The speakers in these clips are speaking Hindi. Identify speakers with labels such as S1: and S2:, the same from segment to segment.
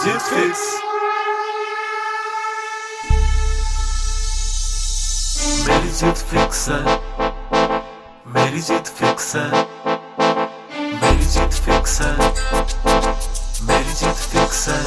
S1: जीत फिक्स मेरी जीत फिक्स है। मेरी जीत फिक्स है। मेरी जीत फिक्स है। मेरी जीत फिक्स है।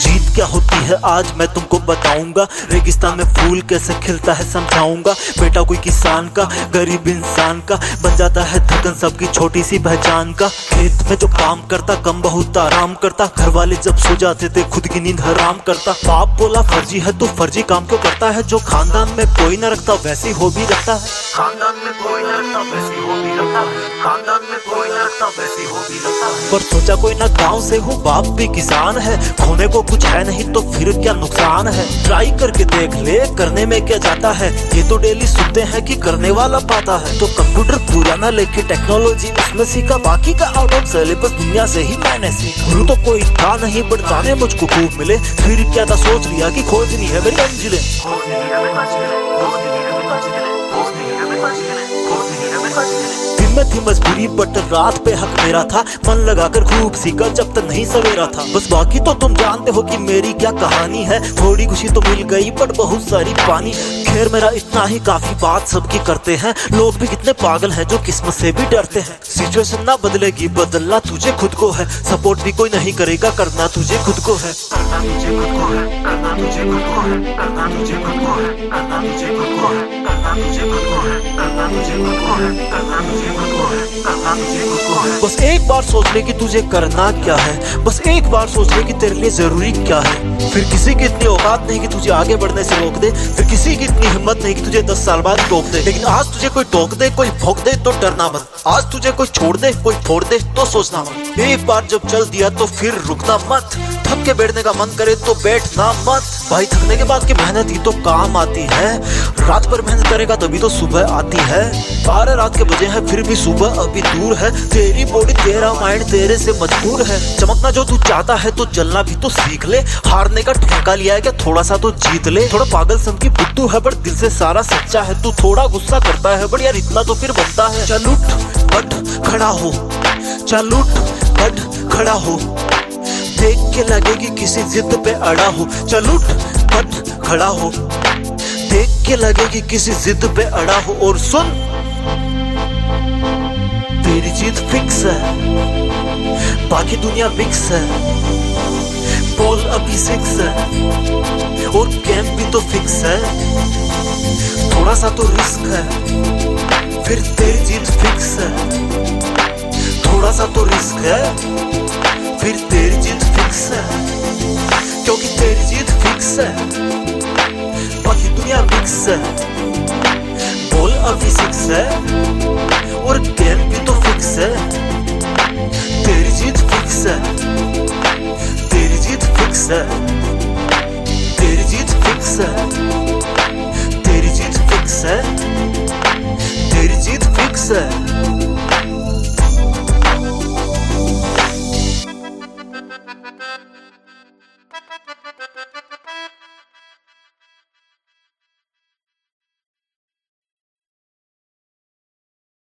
S2: जीत क्या होती है आज मैं तुमको बताऊँगा रेगिस्तान में फूल कैसे खिलता है समझाऊँगा। बेटा कोई किसान का गरीब इंसान का बन जाता है धड़कन सबकी छोटी सी पहचान का। खेत में जो काम करता कम बहुत आराम करता। घर वाले जब सो जाते थे खुद की नींद हराम करता। बाप बोला फर्जी है तो फर्जी काम क्यों करता है? जो खानदान में कोई न रखता वैसी हो भी रखता है।
S1: खानदान में कोई न रखता वैसी हो भी रखता है। खानदान में कोई न रखता वैसी हो भी रखता है।
S2: पर सोचा कोई ना गाँव से हूँ बाप भी किसान है। खोने को कुछ है नहीं तो फिर क्या नुकसान है? ट्राई करके देख ले, करने में क्या जाता है? ये तो डेली सुनते हैं कि करने वाला पाता है। तो कंप्यूटर पूरा ना लेके टेक्नोलॉजी उसमें सीखा, बाकी का आउट ऑफ़ सिलेबस दुनिया से ही मैंने सीखा। तो कोई था नहीं बट जाने मुझको खूब मिले। फिर क्या था, सोच लिया कि खोजनी है मेरी मंजिलें
S1: खोज नहीं है मेरे पास ज़िले खोज नहीं है मेरे पास ज़िले खोज नहीं है मेरे पास ज़िले खोज नहीं है मेरे पास ज़िले
S2: दिन में थी मजबूरी बट रात पे हक मेरा था। मन लगाकर खूब सीखा, जब तक नहीं सवेरा था। बस बाकी तो तुम जानते हो कि मेरी क्या कहानी है। थोड़ी खुशी तो मिल गई बट बहुत सारी पानी। खैर, मेरा इतना ही काफ़ी बात सबकी करते हैं। लोग भी कितने पागल हैं जो किस्मत से भी डरते हैं। सिचुएशन ना बदलेगी, बदलना तुझे खुद को है। सपोर्ट भी कोई नहीं करेगा करना तुझे खुद को है,
S1: करना तुझे खुद को है, करना तुझे खुद को है, करना तुझे खुद को है, करना तुझे खुद को है।
S2: बस एक बार सोच ले कि तुझे करना क्या है? बस एक बार सोच ले कि तेरे लिए ज़रूरी क्या है? फिर किसी की इतनी औकात नहीं कि तुझे आगे बढ़ने से रोक दे। फिर किसी की इतनी हिम्मत नहीं कि तुझे दस साल बाद टोक दे। लेकिन आज तुझे कोई टोक दे, कोई भोग दे तो डरना मत। आज तुझे कोई छोड़ दे, कोई फोड़ दे तो सोचना मत। एक बार जब चल दिया तो फिर रुकना मत। थक के बैठने का मन करे तो बैठना मत। भाई, थकने के बाद की मेहनत ही तो काम आती है। रात भर मेहनत करेगा तभी तो सुबह आती है। बारह रात के बजे हैं, फिर भी सुबह अभी दूर है। तेरी बॉडी तेरा माइंड तेरे से मजबूर है। चमकना जो तू चाहता है तो चलना भी तो सीख ले। हारने का ठेका लिया है क्या? थोड़ा सा तो जीत ले। थोड़ा पागल सम की बुद्धू है, बट दिल से सारा सच्चा है। तू थोड़ा गुस्सा करता है, बट यार इतना तो फिर बनता है। चल उठ, बट खड़ा हो। चल उठ, बट खड़ा हो। देख के लगेगी किसी जिद पे अड़ा हो। चल उठ, बट खड़ा हो। देख के लगेगी किसी जिद पे अड़ा हो। और सुन, तेरी जीत फिक्स है। बाकी दुनिया मिक्स है। बॉल अभी सिक्स है। और गेम भी तो फिक्स है। थोड़ा सा तो रिस्क है। फिर तेरी जीत फिक्स है। थोड़ा सा तो रिस्क है। फिर तेरी जीत फिक्स है। सिक्स बोल अभी सिक्स है, और गेम भी तो फिक्स है। तेरी जीत फिक्स है, तेरी जीत फिक्स है।